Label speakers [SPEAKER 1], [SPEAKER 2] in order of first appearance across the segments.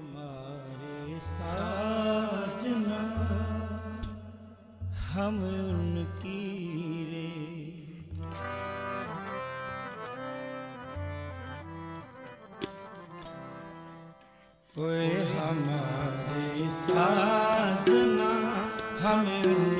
[SPEAKER 1] हमारे साजना हम उनकी रे ओए हमारे साजना हम उनकी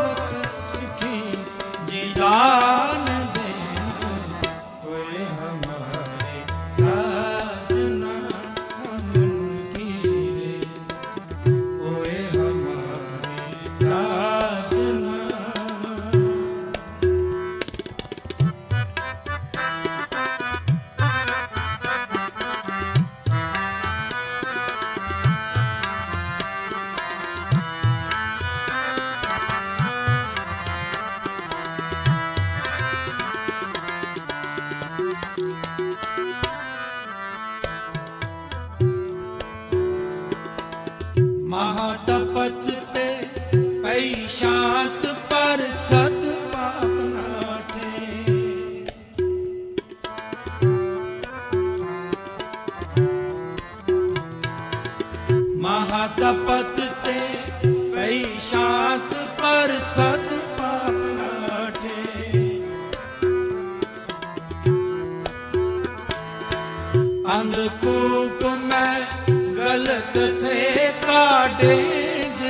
[SPEAKER 1] 啊。ਮਹਾਤਪਤ ਤੇ ਪਈ ਸ਼ਾਂਤ ਪਰ ਸਤ ਪਾਪ ਨਾਠੇ। ਮਹਾਤਪਤ ਤੇ ਪਈ ਸ਼ਾਂਤ ਪਰ ਸਤ ਪਾਪ ਨਾਠੇ ਅੰਧਕੂਪ ਮੈਂ ਗਲਤ ਥੇ ਕਾਢੇ।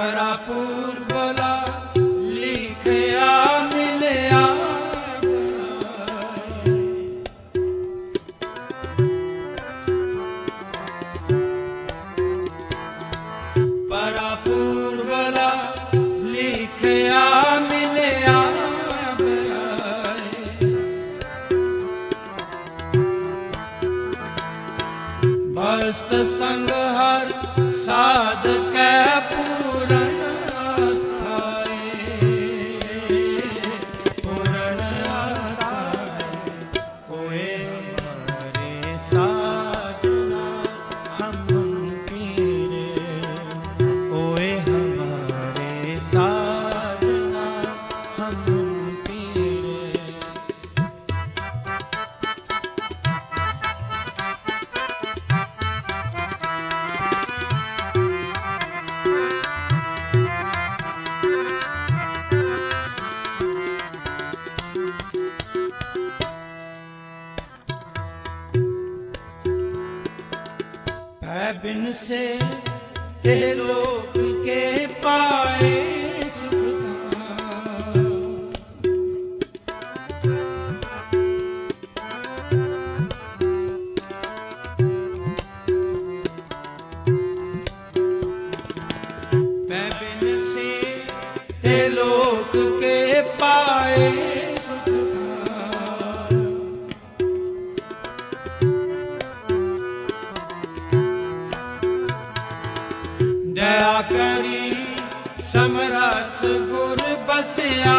[SPEAKER 1] ਪਰਾਪੂਰ ਬਲਾ ਲਿਖਿਆ ਮਿਲਿਆ ਪਰਾਪੂਰ ਬਲਾ ਲਿਖਿਆ ਮਿਲਿਆ ਬਸਤ ਸੰਗ ਹਰ ਸਾਧ ਕੈ ਪੂਰਨ Bye. बिन से ते लोक के पाए सुख धाम। पै बिन से ते लोक के पाए सुख धाम। ਕਰੀ ਸਮਰੱਥ ਗੁਰ ਬਸਿਆ।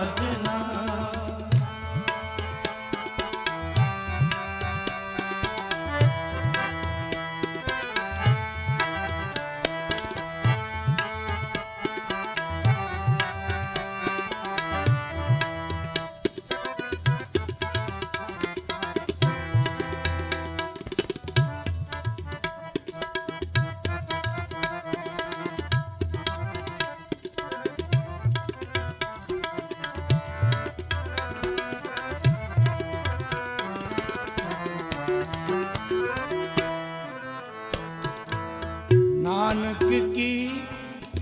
[SPEAKER 1] साजना ਨਾਨਕ ਕੀ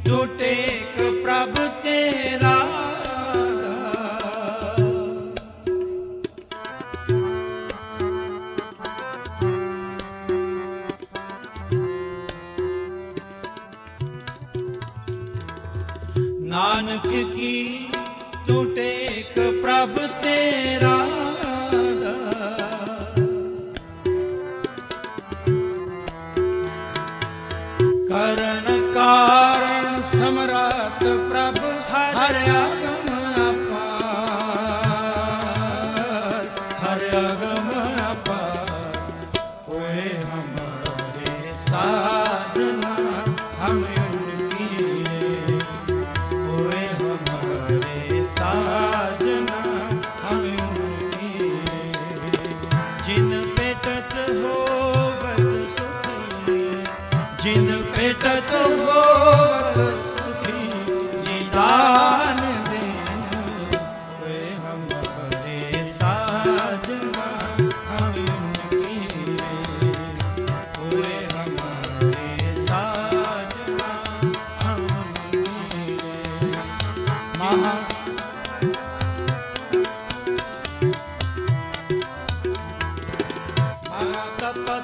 [SPEAKER 1] ਟੁਟੇਕ ਪ੍ਰਭ ਤੇਰਾ ਨਾਨਕ ਕੀ ਟੁਟੇਕ ਪ੍ਰਭ ਤੇਰਾ ਪ੍ਰਭ ਹਰਿਆ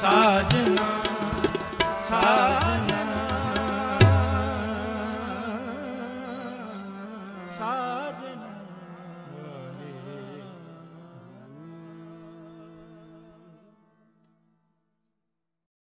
[SPEAKER 1] साज